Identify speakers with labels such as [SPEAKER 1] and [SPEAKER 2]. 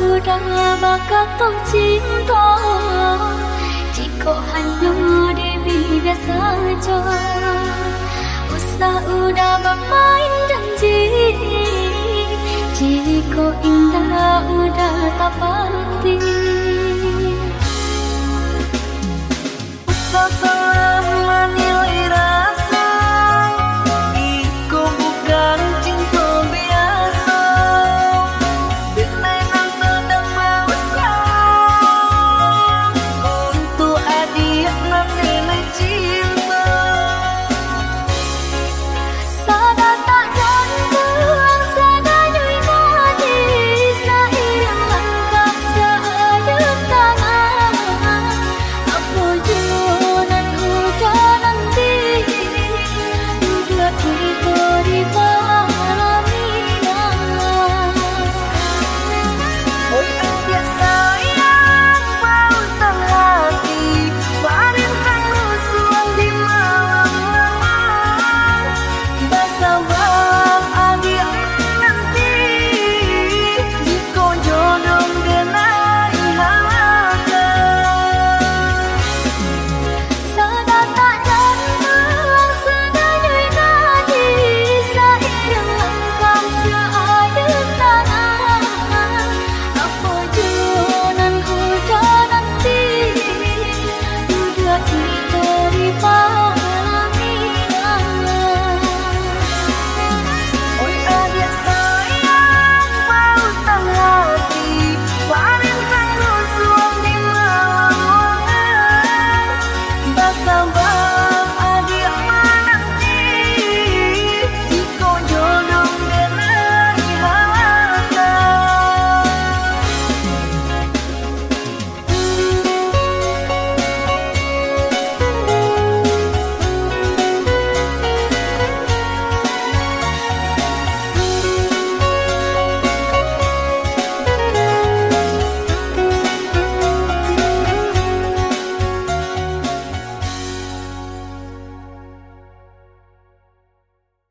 [SPEAKER 1] udah maka cinta Jika hanya Dewi biasa saja Usah udah bermain janji Jika indah udah tak pasti